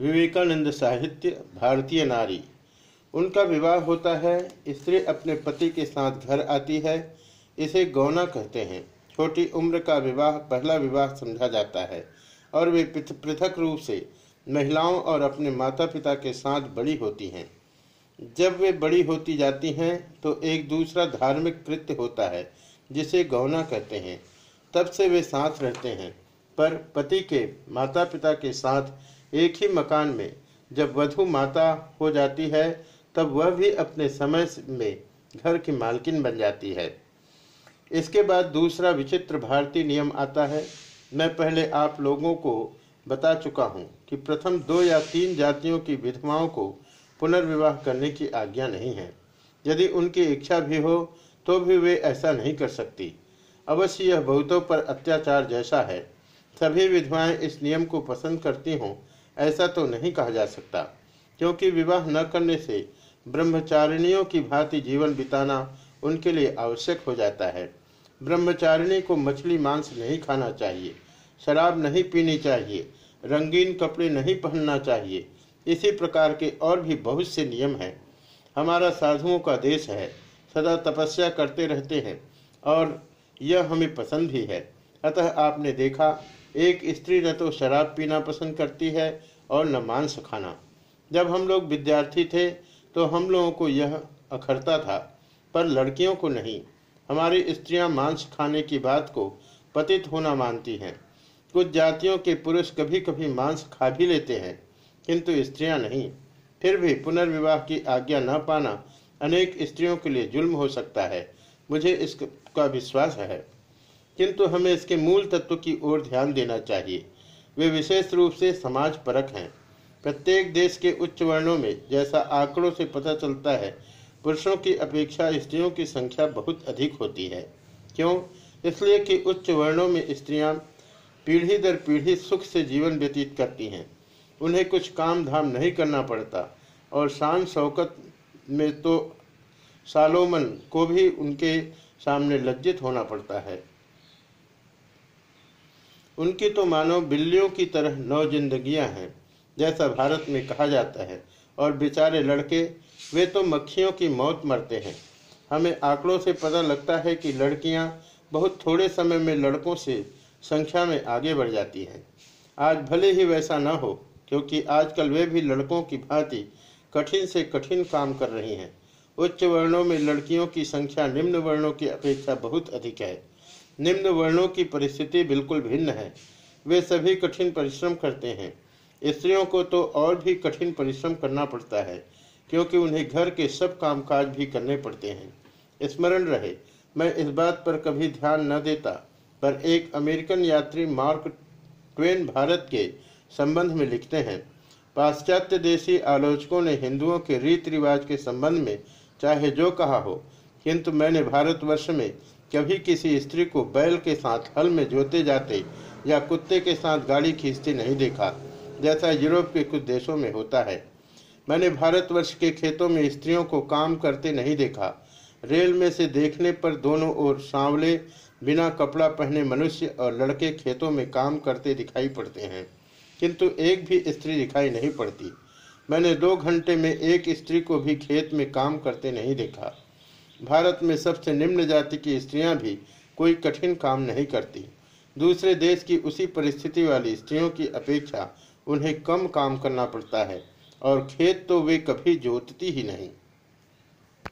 विवेकानंद साहित्य, भारतीय नारी। उनका विवाह होता है, स्त्री अपने पति के साथ घर आती है, इसे गौना कहते हैं। छोटी उम्र का विवाह, पहला विवाह समझा जाता है, और वे पृथक रूप से महिलाओं और अपने माता पिता के साथ बड़ी होती हैं। जब वे बड़ी होती जाती हैं तो एक दूसरा धार्मिक कृत्य होता है, जिसे गौना कहते हैं। तब से वे साथ रहते हैं, पर पति के माता पिता के साथ एक ही मकान में जब वधु माता हो जाती है, तब वह भी अपने समय में घर की मालकिन बन जाती है। इसके बाद दूसरा विचित्र भारतीय नियम आता है। मैं पहले आप लोगों को बता चुका हूँ कि प्रथम दो या तीन जातियों की विधवाओं को पुनर्विवाह करने की आज्ञा नहीं है। यदि उनकी इच्छा भी हो तो भी वे ऐसा नहीं कर सकती। अवश्य यह बहुतों पर अत्याचार जैसा है। सभी विधवाएँ इस नियम को पसंद करती हों ऐसा तो नहीं कहा जा सकता, क्योंकि विवाह न करने से ब्रह्मचारिणियों की भांति जीवन बिताना उनके लिए आवश्यक हो जाता है। ब्रह्मचारिणी को मछली मांस नहीं खाना चाहिए, शराब नहीं पीनी चाहिए, रंगीन कपड़े नहीं पहनना चाहिए, इसी प्रकार के और भी बहुत से नियम हैं। हमारा साधुओं का देश है, सदा तपस्या करते रहते हैं और यह हमें पसंद भी है। अतः आपने देखा एक स्त्री न तो शराब पीना पसंद करती है और न मांस खाना। जब हम लोग विद्यार्थी थे तो हम लोगों को यह अखरता था, पर लड़कियों को नहीं। हमारी स्त्रियाँ मांस खाने की बात को पतित होना मानती हैं। कुछ जातियों के पुरुष कभी कभी मांस खा भी लेते हैं, किंतु स्त्रियाँ नहीं। फिर भी पुनर्विवाह की आज्ञा न पाना अनेक स्त्रियों के लिए जुल्म हो सकता है। मुझे इसका विश्वास है। किंतु हमें इसके मूल तत्व की ओर ध्यान देना चाहिए। वे विशेष रूप से समाज परक हैं। प्रत्येक देश के उच्च वर्णों में जैसा आंकड़ों से पता चलता है, पुरुषों की अपेक्षा स्त्रियों की संख्या बहुत अधिक होती है। क्यों? इसलिए कि उच्च वर्णों में स्त्रियाँ पीढ़ी दर पीढ़ी सुख से जीवन व्यतीत करती हैं। उन्हें कुछ काम धाम नहीं करना पड़ता और शान शौकत में तो सालोमन को भी उनके सामने लज्जित होना पड़ता है। उनकी तो मानो बिल्लियों की तरह नौ जिंदगियाँ हैं, जैसा भारत में कहा जाता है। और बेचारे लड़के, वे तो मक्खियों की मौत मरते हैं। हमें आंकड़ों से पता लगता है कि लड़कियाँ बहुत थोड़े समय में लड़कों से संख्या में आगे बढ़ जाती हैं। आज भले ही वैसा न हो, क्योंकि आजकल वे भी लड़कों की भांति कठिन से कठिन काम कर रही हैं। उच्च वर्णों में लड़कियों की संख्या निम्न वर्णों की अपेक्षा बहुत अधिक है। निम्न वर्णों की परिस्थिति बिल्कुल भिन्न है। वे सभी कठिन परिश्रम करते हैं। स्त्रियों को तो और भी कठिन परिश्रम करना पड़ता है, क्योंकि उन्हें घर के सब कामकाज भी करने पड़ते हैं। स्मरण रहे, मैं इस बात पर कभी ध्यान न देता, पर एक अमेरिकन यात्री मार्क ट्वेन भारत के संबंध में लिखते हैं, पाश्चात्य देशी आलोचकों ने हिंदुओं के रीति रिवाज के संबंध में, चाहे जो कहा हो, किंतु मैंने भारतवर्ष में कभी किसी स्त्री को बैल के साथ हल में जोते जाते या कुत्ते के साथ गाड़ी खींचते नहीं देखा, जैसा यूरोप के कुछ देशों में होता है। मैंने भारतवर्ष के खेतों में स्त्रियों को काम करते नहीं देखा। रेल में से देखने पर दोनों ओर सांवले, बिना कपड़ा पहने मनुष्य और लड़के खेतों में काम करते दिखाई पड़ते हैं, किंतु एक भी स्त्री दिखाई नहीं पड़ती। मैंने दो घंटे में एक स्त्री को भी खेत में काम करते नहीं देखा। भारत में सबसे निम्न जाति की स्त्रियाँ भी कोई कठिन काम नहीं करती। दूसरे देश की उसी परिस्थिति वाली स्त्रियों की अपेक्षा उन्हें कम काम करना पड़ता है और खेत तो वे कभी जोतती ही नहीं।